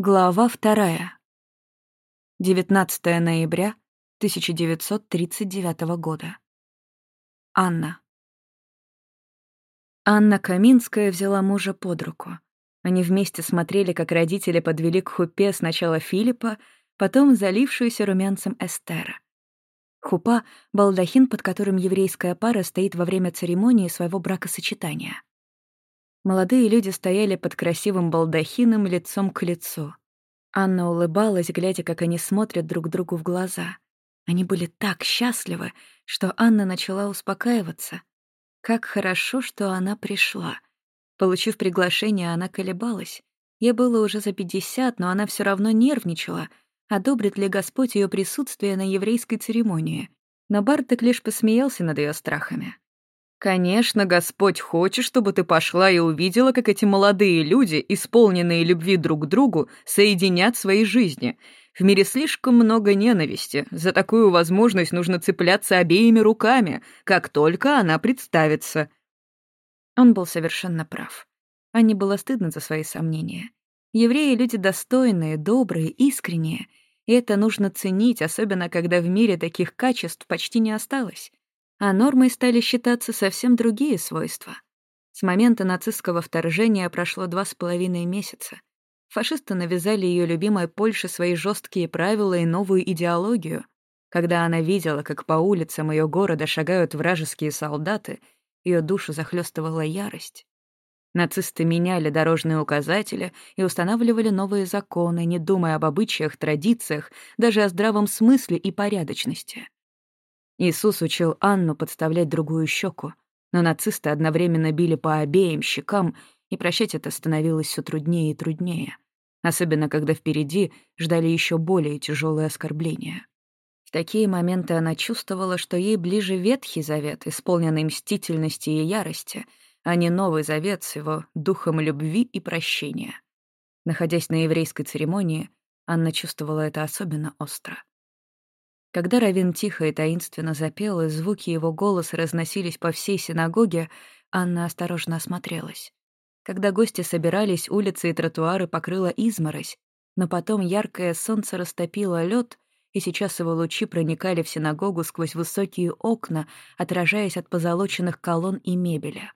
Глава вторая. 19 ноября 1939 года. Анна. Анна Каминская взяла мужа под руку. Они вместе смотрели, как родители подвели к хупе сначала Филиппа, потом залившуюся румянцем Эстера. Хупа — балдахин, под которым еврейская пара стоит во время церемонии своего бракосочетания. Молодые люди стояли под красивым балдахином лицом к лицу. Анна улыбалась, глядя, как они смотрят друг другу в глаза. Они были так счастливы, что Анна начала успокаиваться. Как хорошо, что она пришла. Получив приглашение, она колебалась. Ей было уже за пятьдесят, но она все равно нервничала. Одобрит ли Господь ее присутствие на еврейской церемонии? Но Бартек лишь посмеялся над ее страхами. Конечно, Господь хочет, чтобы ты пошла и увидела, как эти молодые люди, исполненные любви друг к другу, соединят свои жизни. В мире слишком много ненависти. За такую возможность нужно цепляться обеими руками, как только она представится. Он был совершенно прав. Анне было стыдно за свои сомнения. Евреи — люди достойные, добрые, искренние, и это нужно ценить, особенно когда в мире таких качеств почти не осталось а нормой стали считаться совсем другие свойства. С момента нацистского вторжения прошло два с половиной месяца. Фашисты навязали ее любимой Польше свои жесткие правила и новую идеологию. Когда она видела, как по улицам ее города шагают вражеские солдаты, ее душу захлестывала ярость. Нацисты меняли дорожные указатели и устанавливали новые законы, не думая об обычаях, традициях, даже о здравом смысле и порядочности. Иисус учил Анну подставлять другую щеку, но нацисты одновременно били по обеим щекам, и прощать это становилось все труднее и труднее, особенно когда впереди ждали еще более тяжелые оскорбления. В такие моменты она чувствовала, что ей ближе Ветхий Завет, исполненный мстительности и ярости, а не Новый Завет с его духом любви и прощения. Находясь на еврейской церемонии, Анна чувствовала это особенно остро. Когда Равин тихо и таинственно запел, и звуки его голоса разносились по всей синагоге, Анна осторожно осмотрелась. Когда гости собирались, улицы и тротуары покрыла изморозь, но потом яркое солнце растопило лед, и сейчас его лучи проникали в синагогу сквозь высокие окна, отражаясь от позолоченных колонн и мебели.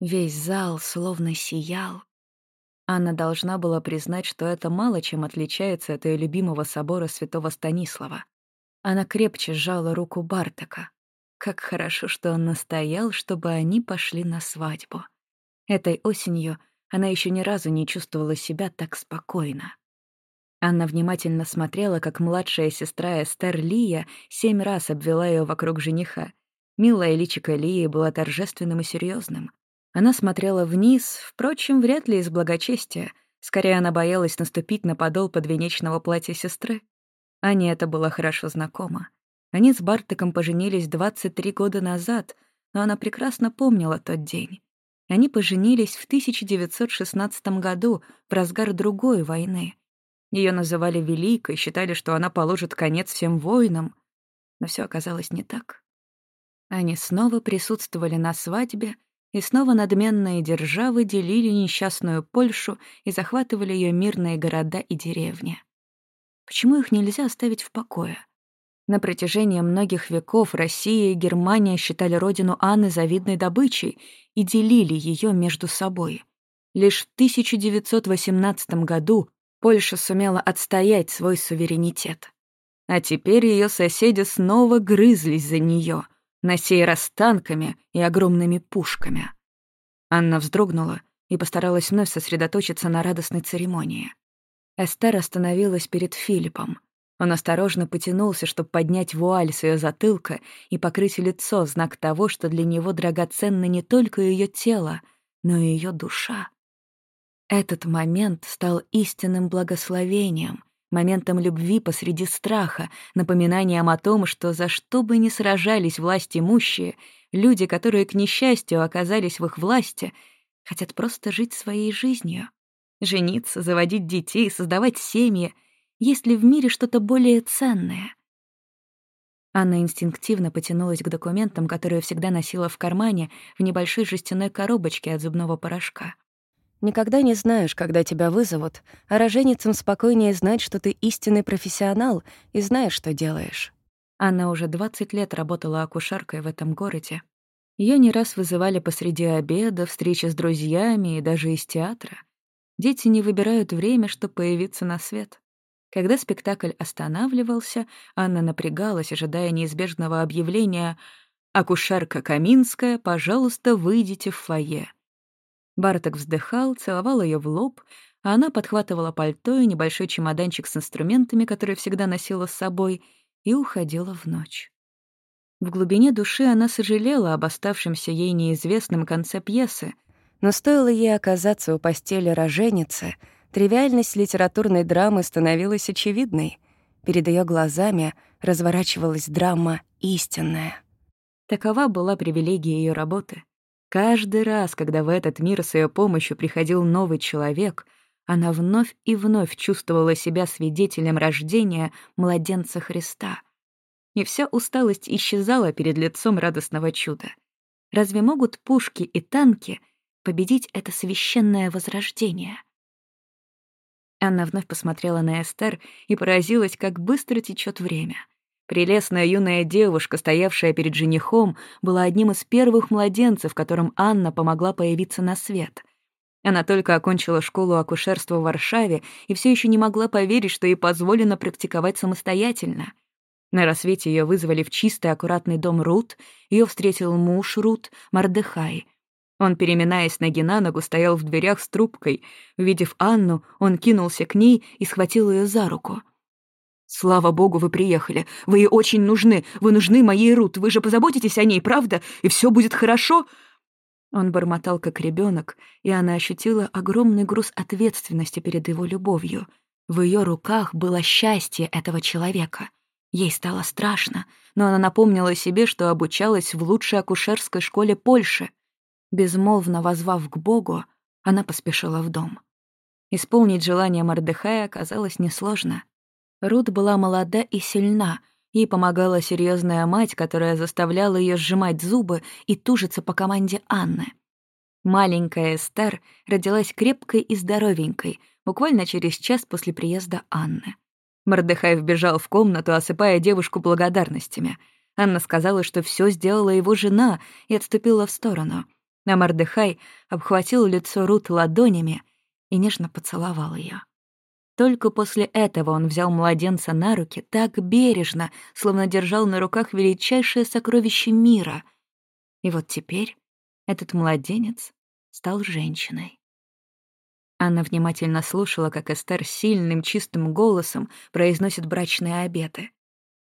Весь зал словно сиял. Анна должна была признать, что это мало чем отличается от ее любимого собора святого Станислава. Она крепче сжала руку Бартака. Как хорошо, что он настоял, чтобы они пошли на свадьбу. Этой осенью она еще ни разу не чувствовала себя так спокойно. Анна внимательно смотрела, как младшая сестра Эстер Лия семь раз обвела ее вокруг жениха. Милая личико Лии была торжественным и серьезным. Она смотрела вниз, впрочем, вряд ли из благочестия. Скорее, она боялась наступить на подол подвенечного платья сестры. Ане это было хорошо знакомо. Они с Бартыком поженились 23 года назад, но она прекрасно помнила тот день. Они поженились в 1916 году, в разгар другой войны. Ее называли Великой, считали, что она положит конец всем войнам. Но все оказалось не так. Они снова присутствовали на свадьбе, и снова надменные державы делили несчастную Польшу и захватывали ее мирные города и деревни. Почему их нельзя оставить в покое? На протяжении многих веков Россия и Германия считали родину Анны завидной добычей и делили ее между собой. Лишь в 1918 году Польша сумела отстоять свой суверенитет. А теперь ее соседи снова грызлись за нее, на сей раз танками и огромными пушками. Анна вздрогнула и постаралась вновь сосредоточиться на радостной церемонии. Эстер остановилась перед Филиппом. Он осторожно потянулся, чтобы поднять вуаль с ее затылка и покрыть лицо, знак того, что для него драгоценно не только ее тело, но и ее душа. Этот момент стал истинным благословением, моментом любви посреди страха, напоминанием о том, что за что бы ни сражались власть имущие, люди, которые, к несчастью, оказались в их власти, хотят просто жить своей жизнью. Жениться, заводить детей, создавать семьи. Есть ли в мире что-то более ценное? Анна инстинктивно потянулась к документам, которые всегда носила в кармане в небольшой жестяной коробочке от зубного порошка. Никогда не знаешь, когда тебя вызовут, а роженицам спокойнее знать, что ты истинный профессионал и знаешь, что делаешь. Она уже 20 лет работала акушеркой в этом городе. Ее не раз вызывали посреди обеда, встречи с друзьями и даже из театра. Дети не выбирают время, чтобы появиться на свет. Когда спектакль останавливался, Анна напрягалась, ожидая неизбежного объявления «Акушерка Каминская, пожалуйста, выйдите в фойе». Барток вздыхал, целовал ее в лоб, а она подхватывала пальто и небольшой чемоданчик с инструментами, который всегда носила с собой, и уходила в ночь. В глубине души она сожалела об оставшемся ей неизвестном конце пьесы, но стоило ей оказаться у постели роженицы, тривиальность литературной драмы становилась очевидной. Перед ее глазами разворачивалась драма истинная. Такова была привилегия ее работы. Каждый раз, когда в этот мир с ее помощью приходил новый человек, она вновь и вновь чувствовала себя свидетелем рождения младенца Христа. И вся усталость исчезала перед лицом радостного чуда. Разве могут пушки и танки победить это священное возрождение? Анна вновь посмотрела на Эстер и поразилась, как быстро течет время — Прелестная юная девушка, стоявшая перед женихом, была одним из первых младенцев, которым Анна помогла появиться на свет. Она только окончила школу акушерства в Варшаве и все еще не могла поверить, что ей позволено практиковать самостоятельно. На рассвете ее вызвали в чистый аккуратный дом Рут, ее встретил муж Рут, Мардехай. Он, переминаясь ноги на ногу, стоял в дверях с трубкой. Увидев Анну, он кинулся к ней и схватил ее за руку — «Слава богу, вы приехали. Вы ей очень нужны. Вы нужны моей Рут. Вы же позаботитесь о ней, правда? И все будет хорошо?» Он бормотал, как ребенок, и она ощутила огромный груз ответственности перед его любовью. В ее руках было счастье этого человека. Ей стало страшно, но она напомнила себе, что обучалась в лучшей акушерской школе Польши. Безмолвно возвав к Богу, она поспешила в дом. Исполнить желание Мордыхая оказалось несложно — Рут была молода и сильна. Ей помогала серьезная мать, которая заставляла ее сжимать зубы и тужиться по команде Анны. Маленькая Эстер родилась крепкой и здоровенькой, буквально через час после приезда Анны. Мордыхай вбежал в комнату, осыпая девушку благодарностями. Анна сказала, что все сделала его жена, и отступила в сторону. А Мордыхай обхватил лицо Рут ладонями и нежно поцеловал ее. Только после этого он взял младенца на руки так бережно, словно держал на руках величайшее сокровище мира. И вот теперь этот младенец стал женщиной. Анна внимательно слушала, как Эстер сильным чистым голосом произносит брачные обеты.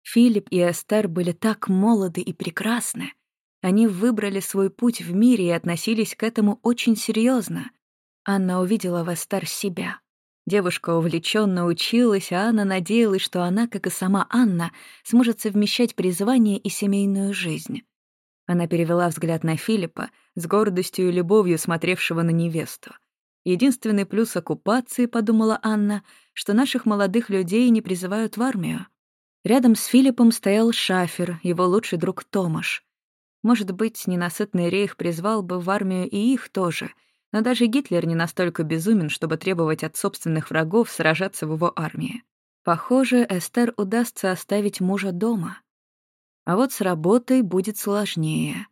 Филипп и Эстер были так молоды и прекрасны. Они выбрали свой путь в мире и относились к этому очень серьезно. Анна увидела в Эстер себя — Девушка увлеченно училась, а Анна надеялась, что она, как и сама Анна, сможет совмещать призвание и семейную жизнь. Она перевела взгляд на Филиппа, с гордостью и любовью смотревшего на невесту. Единственный плюс оккупации, подумала Анна, что наших молодых людей не призывают в армию. Рядом с Филиппом стоял Шафер, его лучший друг Томаш. Может быть, ненасытный рейх призвал бы в армию и их тоже — но даже Гитлер не настолько безумен, чтобы требовать от собственных врагов сражаться в его армии. Похоже, Эстер удастся оставить мужа дома. А вот с работой будет сложнее.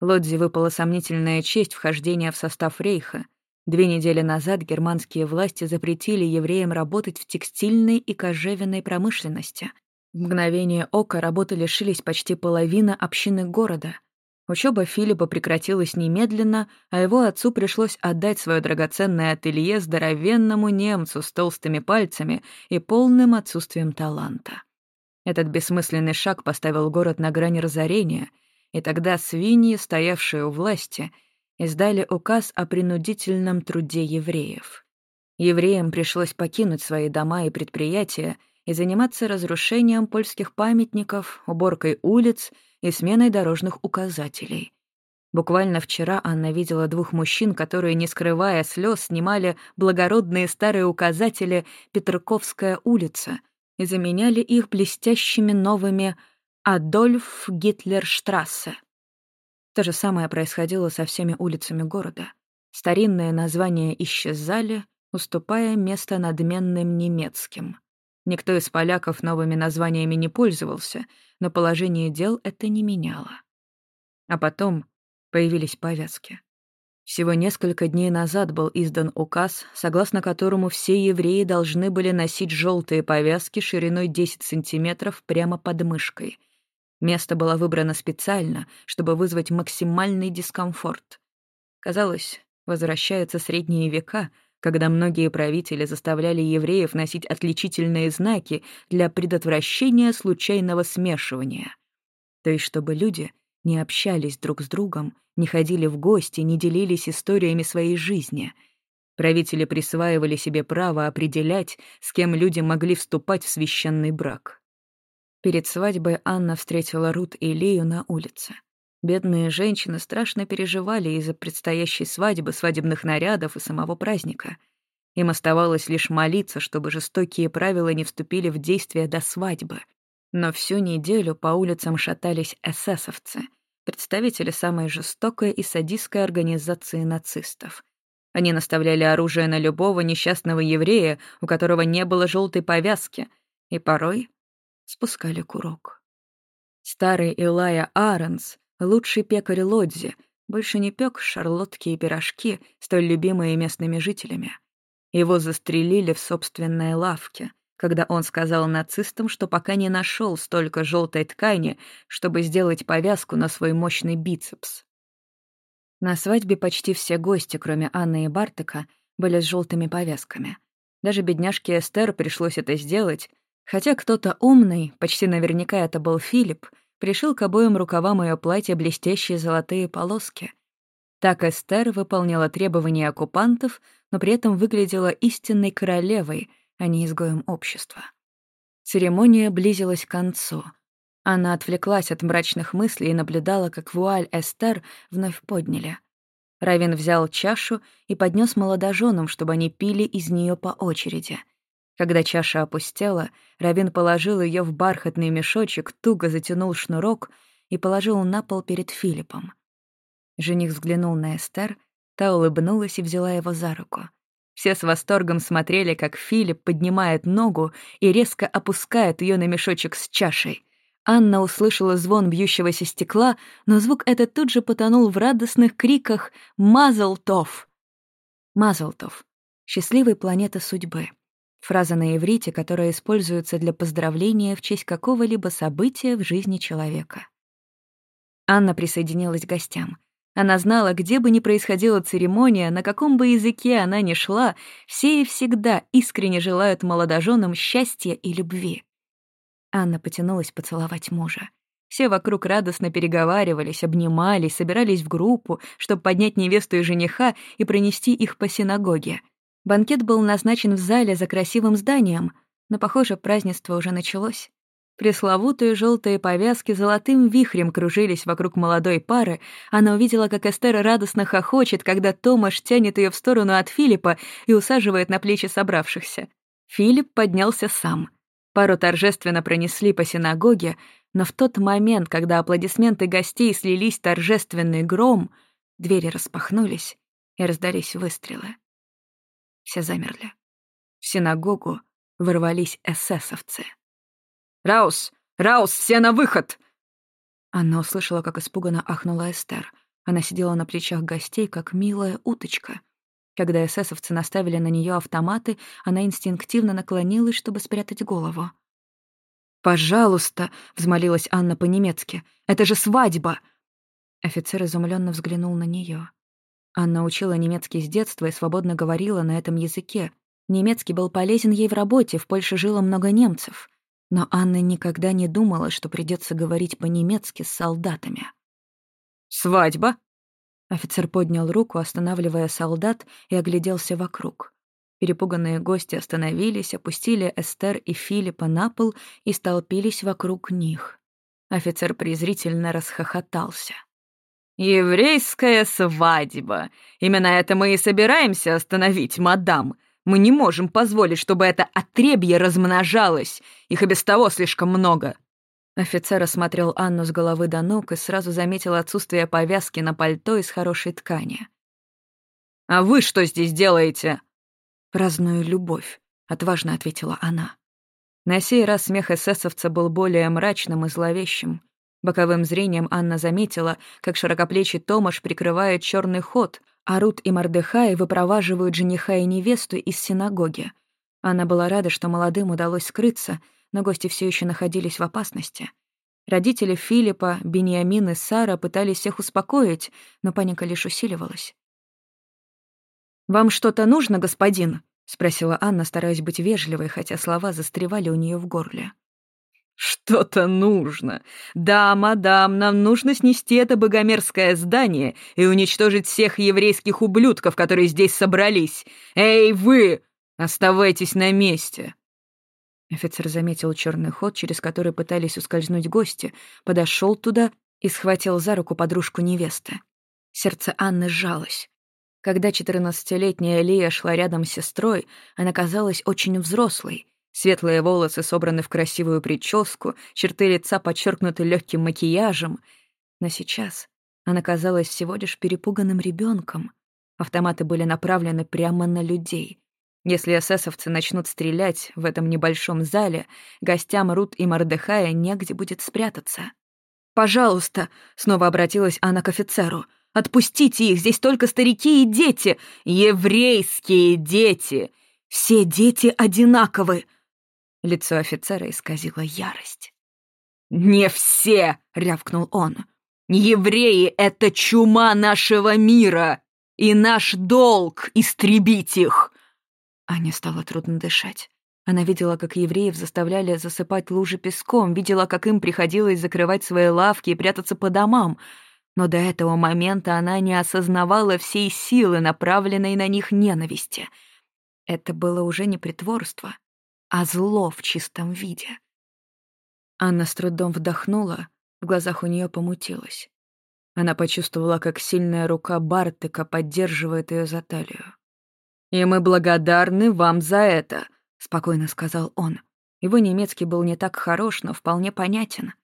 Лодзи выпала сомнительная честь вхождения в состав рейха. Две недели назад германские власти запретили евреям работать в текстильной и кожевенной промышленности. В мгновение ока работы лишились почти половина общины города — Учеба Филиппа прекратилась немедленно, а его отцу пришлось отдать свое драгоценное ателье здоровенному немцу с толстыми пальцами и полным отсутствием таланта. Этот бессмысленный шаг поставил город на грани разорения, и тогда свиньи, стоявшие у власти, издали указ о принудительном труде евреев. Евреям пришлось покинуть свои дома и предприятия и заниматься разрушением польских памятников, уборкой улиц — и сменой дорожных указателей. Буквально вчера Анна видела двух мужчин, которые, не скрывая слез, снимали благородные старые указатели «Петрковская улица» и заменяли их блестящими новыми «Адольф Гитлерштрассе». То же самое происходило со всеми улицами города. Старинные названия исчезали, уступая место надменным немецким. Никто из поляков новыми названиями не пользовался, но положение дел это не меняло. А потом появились повязки. Всего несколько дней назад был издан указ, согласно которому все евреи должны были носить желтые повязки шириной 10 сантиметров прямо под мышкой. Место было выбрано специально, чтобы вызвать максимальный дискомфорт. Казалось, возвращаются средние века, когда многие правители заставляли евреев носить отличительные знаки для предотвращения случайного смешивания. То есть чтобы люди не общались друг с другом, не ходили в гости, не делились историями своей жизни. Правители присваивали себе право определять, с кем люди могли вступать в священный брак. Перед свадьбой Анна встретила Рут и Лию на улице. Бедные женщины страшно переживали из-за предстоящей свадьбы, свадебных нарядов и самого праздника. Им оставалось лишь молиться, чтобы жестокие правила не вступили в действие до свадьбы — но всю неделю по улицам шатались эсэсовцы, представители самой жестокой и садистской организации нацистов. Они наставляли оружие на любого несчастного еврея, у которого не было желтой повязки, и порой спускали курок. Старый Илая Аренс, лучший пекарь Лодзи, больше не пек шарлотки и пирожки, столь любимые местными жителями. Его застрелили в собственной лавке — когда он сказал нацистам, что пока не нашел столько желтой ткани, чтобы сделать повязку на свой мощный бицепс. На свадьбе почти все гости, кроме Анны и Бартека, были с желтыми повязками. Даже бедняжке Эстер пришлось это сделать, хотя кто-то умный, почти наверняка это был Филипп, пришил к обоим рукавам ее платья блестящие золотые полоски. Так Эстер выполнила требования оккупантов, но при этом выглядела истинной королевой — а не изгоем общества. Церемония близилась к концу. Она отвлеклась от мрачных мыслей и наблюдала, как вуаль Эстер вновь подняли. Равин взял чашу и поднес молодоженам, чтобы они пили из нее по очереди. Когда чаша опустела, Равин положил ее в бархатный мешочек, туго затянул шнурок и положил на пол перед Филиппом. Жених взглянул на Эстер, та улыбнулась и взяла его за руку — все с восторгом смотрели, как Филипп поднимает ногу и резко опускает ее на мешочек с чашей. Анна услышала звон бьющегося стекла, но звук этот тут же потонул в радостных криках «Мазлтов!». Мазлтов — счастливой планета судьбы. Фраза на иврите, которая используется для поздравления в честь какого-либо события в жизни человека. Анна присоединилась к гостям — она знала, где бы ни происходила церемония, на каком бы языке она ни шла, все и всегда искренне желают молодоженам счастья и любви. Анна потянулась поцеловать мужа. Все вокруг радостно переговаривались, обнимались, собирались в группу, чтобы поднять невесту и жениха и пронести их по синагоге. Банкет был назначен в зале за красивым зданием, но, похоже, празднество уже началось. Пресловутые желтые повязки золотым вихрем кружились вокруг молодой пары. Она увидела, как Эстер радостно хохочет, когда Томаш тянет ее в сторону от Филиппа и усаживает на плечи собравшихся. Филипп поднялся сам. Пару торжественно пронесли по синагоге, но в тот момент, когда аплодисменты гостей слились торжественный гром, двери распахнулись и раздались выстрелы. Все замерли. В синагогу ворвались эсэсовцы. «Раус! Раус, все на выход!» Она услышала, как испуганно ахнула Эстер. Она сидела на плечах гостей, как милая уточка. Когда эсэсовцы наставили на нее автоматы, она инстинктивно наклонилась, чтобы спрятать голову. «Пожалуйста!» — взмолилась Анна по-немецки. «Это же свадьба!» Офицер изумленно взглянул на нее. Анна учила немецкий с детства и свободно говорила на этом языке. Немецкий был полезен ей в работе, в Польше жило много немцев. Но Анна никогда не думала, что придется говорить по-немецки с солдатами. «Свадьба?» Офицер поднял руку, останавливая солдат, и огляделся вокруг. Перепуганные гости остановились, опустили Эстер и Филиппа на пол и столпились вокруг них. Офицер презрительно расхохотался. «Еврейская свадьба! Именно это мы и собираемся остановить, мадам. Мы не можем позволить, чтобы это отребье размножалось. Их и без того слишком много». Офицер осмотрел Анну с головы до ног и сразу заметил отсутствие повязки на пальто из хорошей ткани. «А вы что здесь делаете?» «Праздную любовь», — отважно ответила она. На сей раз смех эсэсовца был более мрачным и зловещим. Боковым зрением Анна заметила, как широкоплечий Томаш прикрывает черный ход, а Рут и Мордыхай выпроваживают жениха и невесту из синагоги. Анна была рада, что молодым удалось скрыться, но гости все еще находились в опасности. Родители Филиппа, Бениамин и Сара пытались всех успокоить, но паника лишь усиливалась. «Вам что-то нужно, господин?» — спросила Анна, стараясь быть вежливой, хотя слова застревали у нее в горле. «Что-то нужно. Да, мадам, нам нужно снести это богомерзкое здание и уничтожить всех еврейских ублюдков, которые здесь собрались. Эй, вы! Оставайтесь на месте!» Офицер заметил черный ход, через который пытались ускользнуть гости, подошел туда и схватил за руку подружку невесты. Сердце Анны сжалось. Когда четырнадцатилетняя Лия шла рядом с сестрой, она казалась очень взрослой. Светлые волосы собраны в красивую прическу, черты лица подчеркнуты легким макияжем. Но сейчас она казалась всего лишь перепуганным ребенком. Автоматы были направлены прямо на людей. Если эсэсовцы начнут стрелять в этом небольшом зале, гостям Рут и Мордехая негде будет спрятаться. «Пожалуйста», — снова обратилась она к офицеру, — Отпустите их, здесь только старики и дети. Еврейские дети. Все дети одинаковы. Лицо офицера исказило ярость. «Не все!» — рявкнул он. «Евреи — это чума нашего мира, и наш долг — истребить их!» Ане стало трудно дышать. Она видела, как евреев заставляли засыпать лужи песком, видела, как им приходилось закрывать свои лавки и прятаться по домам — но до этого момента она не осознавала всей силы, направленной на них ненависти. Это было уже не притворство, а зло в чистом виде. Анна с трудом вдохнула, в глазах у нее помутилось. Она почувствовала, как сильная рука Бартыка поддерживает ее за талию. «И мы благодарны вам за это», — спокойно сказал он. Его немецкий был не так хорош, но вполне понятен.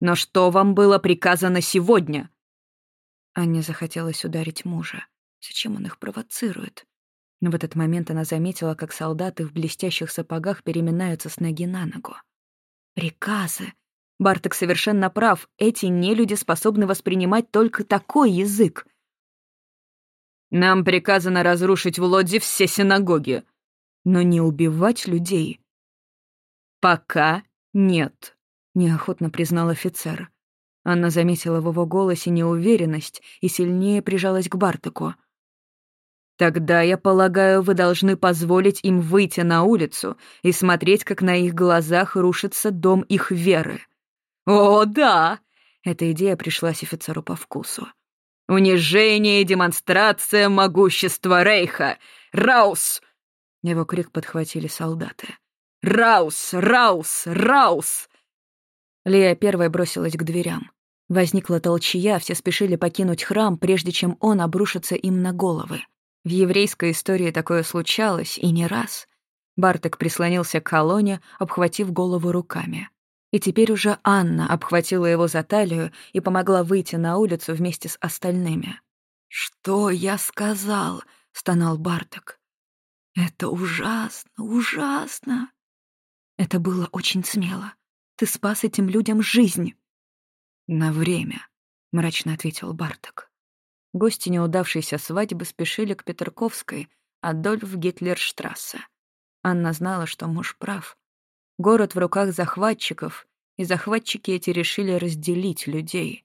«Но что вам было приказано сегодня?» Анне захотелось ударить мужа. Зачем он их провоцирует? Но в этот момент она заметила, как солдаты в блестящих сапогах переминаются с ноги на ногу. Приказы. Барток совершенно прав. Эти нелюди способны воспринимать только такой язык. «Нам приказано разрушить в Лодзе все синагоги, но не убивать людей». «Пока нет», — неохотно признал офицер. Анна заметила в его голосе неуверенность и сильнее прижалась к Бартаку. «Тогда, я полагаю, вы должны позволить им выйти на улицу и смотреть, как на их глазах рушится дом их веры». «О, да!» — эта идея пришлась офицеру по вкусу. «Унижение и демонстрация могущества Рейха! Раус!» Его крик подхватили солдаты. «Раус! Раус! Раус!» Лия первой бросилась к дверям. Возникла толчья, все спешили покинуть храм, прежде чем он обрушится им на головы. В еврейской истории такое случалось, и не раз. Бартек прислонился к колонне, обхватив голову руками. И теперь уже Анна обхватила его за талию и помогла выйти на улицу вместе с остальными. «Что я сказал?» — стонал Бартек. «Это ужасно, ужасно!» Это было очень смело. Ты спас этим людям жизнь». «На время», — мрачно ответил Барток. Гости неудавшейся свадьбы спешили к Петерковской, а Дольф Гитлерштрассе. Анна знала, что муж прав. Город в руках захватчиков, и захватчики эти решили разделить людей.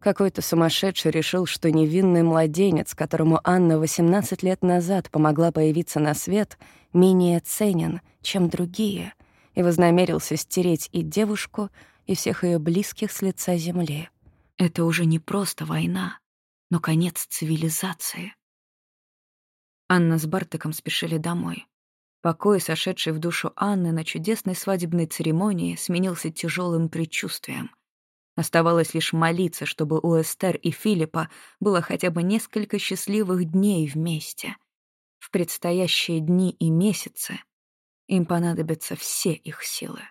Какой-то сумасшедший решил, что невинный младенец, которому Анна 18 лет назад помогла появиться на свет, менее ценен, чем другие — и вознамерился стереть и девушку, и всех ее близких с лица земли. Это уже не просто война, но конец цивилизации. Анна с Бартыком спешили домой. Покой, сошедший в душу Анны на чудесной свадебной церемонии, сменился тяжелым предчувствием. Оставалось лишь молиться, чтобы у Эстер и Филиппа было хотя бы несколько счастливых дней вместе. В предстоящие дни и месяцы им понадобятся все их силы.